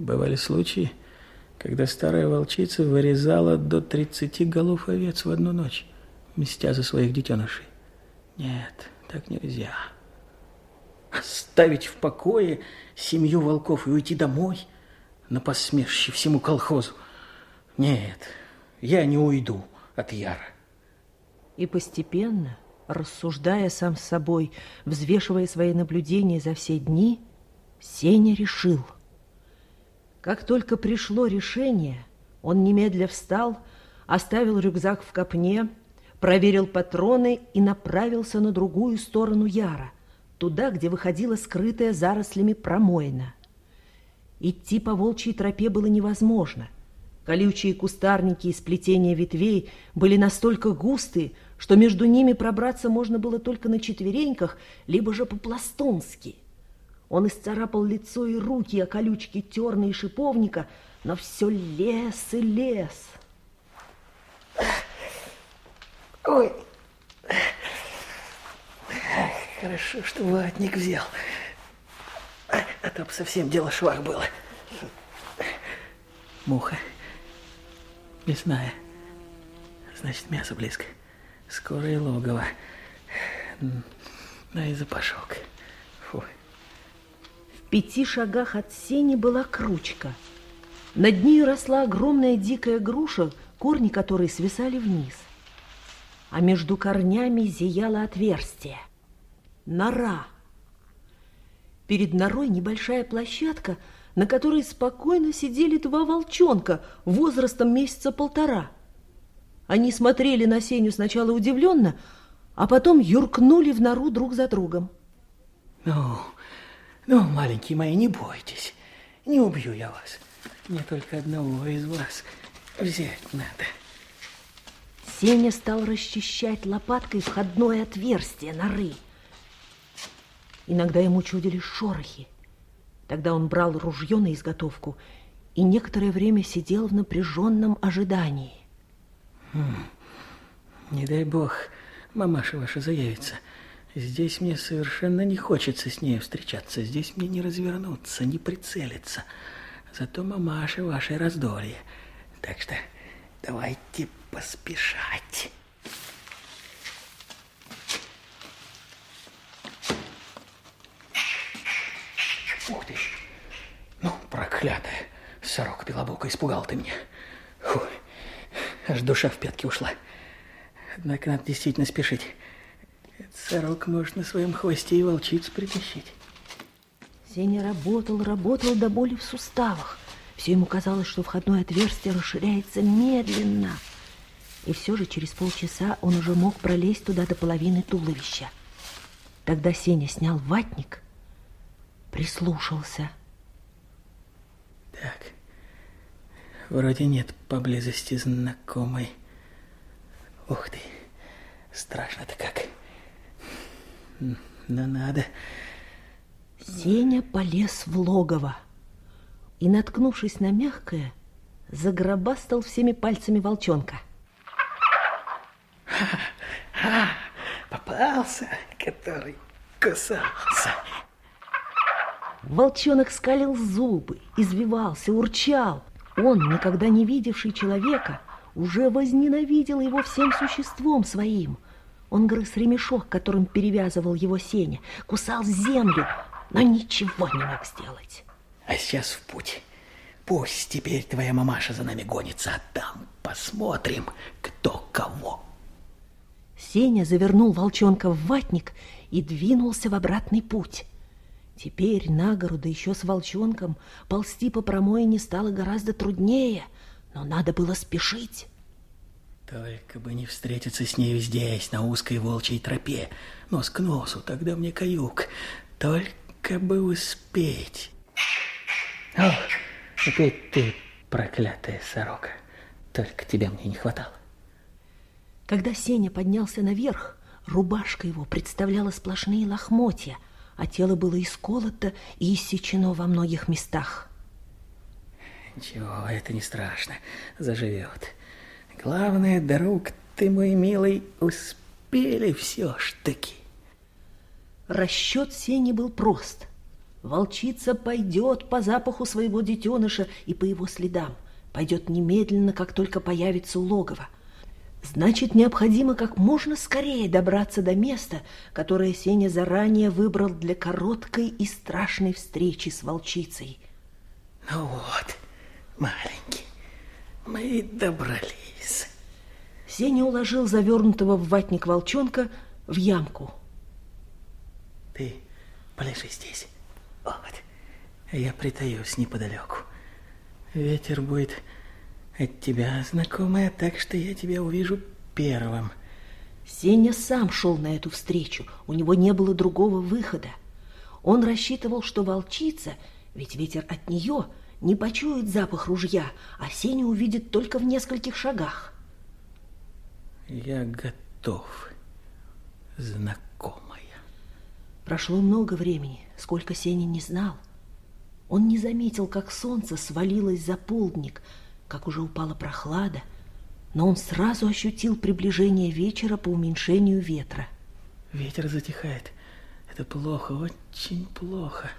Бывали случаи, когда старая волчица вырезала до 30 голов овец в одну ночь, мстя за своих детенышей. Нет, так нельзя. Оставить в покое семью волков и уйти домой на посмешище всему колхозу. Нет, я не уйду от Яра. И постепенно, рассуждая сам с собой, взвешивая свои наблюдения за все дни, Сеня решил. Как только пришло решение, он немедля встал, оставил рюкзак в копне, проверил патроны и направился на другую сторону Яра, туда, где выходила скрытая зарослями промоина. Идти по волчьей тропе было невозможно. Колючие кустарники и сплетения ветвей были настолько густые, что между ними пробраться можно было только на четвереньках, либо же по-пластунски. Он исцарапал лицо и руки о колючки терна и шиповника, но все лес и лес. Ой, хорошо, что ватник взял, а то бы совсем дело швах было. Муха мясная, значит мясо близко. Скоро и логово. Ну и запашок. Фу. Пяти шагах от сени была кручка. Над ней росла огромная дикая груша, корни которой свисали вниз. А между корнями зияло отверстие. Нора. Перед норой небольшая площадка, на которой спокойно сидели два волчонка возрастом месяца полтора – они смотрели на Сеню сначала удивленно, а потом юркнули в нору друг за другом. Ну, ну, маленькие мои, не бойтесь. Не убью я вас. Мне только одного из вас взять надо. Сеня стал расчищать лопаткой входное отверстие норы. Иногда ему чудили шорохи. Тогда он брал ружье на изготовку и некоторое время сидел в напряженном ожидании. Не дай бог, мамаша ваша заявится. Здесь мне совершенно не хочется с ней встречаться. Здесь мне не развернуться, не прицелиться. Зато мамаша вашей раздолье. Так что давайте поспешать. Ух ты! Ну, проклятая сорока белобока, испугал ты меня. Фу. Аж душа в пятки ушла. Однако надо действительно спешить. Этот сорок может на своем хвосте и волчицу притащить. Сеня работал, работал до боли в суставах. Все ему казалось, что входное отверстие расширяется медленно. И все же через полчаса он уже мог пролезть туда до половины туловища. Тогда Сеня снял ватник, прислушался. Так, Вроде нет поблизости знакомой. Ух ты, страшно-то как. Но надо... Сеня полез в логово и, наткнувшись на мягкое, загробастал всеми пальцами волчонка. Попался, который кусался. Волчонок скалил зубы, извивался, урчал. Он, никогда не видевший человека, уже возненавидел его всем существом своим. Он грыз ремешок, которым перевязывал его Сеня, кусал землю, но ничего не мог сделать. А сейчас в путь. Пусть теперь твоя мамаша за нами гонится, а там посмотрим, кто кого. Сеня завернул волчонка в ватник и двинулся в обратный путь. Теперь на гору, да еще с волчонком, ползти по промоине стало гораздо труднее, но надо было спешить. Только бы не встретиться с ней здесь, на узкой волчьей тропе, нос к носу, тогда мне каюк. Только бы успеть. Ох, опять ты, проклятая сорока. Только тебя мне не хватало. Когда Сеня поднялся наверх, рубашка его представляла сплошные лохмотья – а тело было исколото и иссечено во многих местах. Ничего, это не страшно, заживет. Главное, друг ты мой милый, успели все ж таки. Расчет Сени был прост. Волчица пойдет по запаху своего детеныша и по его следам. Пойдет немедленно, как только появится у логова. Значит, необходимо как можно скорее добраться до места, которое Сеня заранее выбрал для короткой и страшной встречи с волчицей. Ну вот, маленький, мы добрались. Сеня уложил завернутого в ватник волчонка в ямку. Ты полежи здесь. Вот. Я притаюсь неподалеку. Ветер будет от тебя знакомая, так что я тебя увижу первым. Сеня сам шел на эту встречу. У него не было другого выхода. Он рассчитывал, что волчица, ведь ветер от нее, не почует запах ружья, а Сеня увидит только в нескольких шагах. Я готов, знакомая. Прошло много времени, сколько Сеня не знал. Он не заметил, как солнце свалилось за полдник, как уже упала прохлада, но он сразу ощутил приближение вечера по уменьшению ветра. Ветер затихает. Это плохо, очень плохо.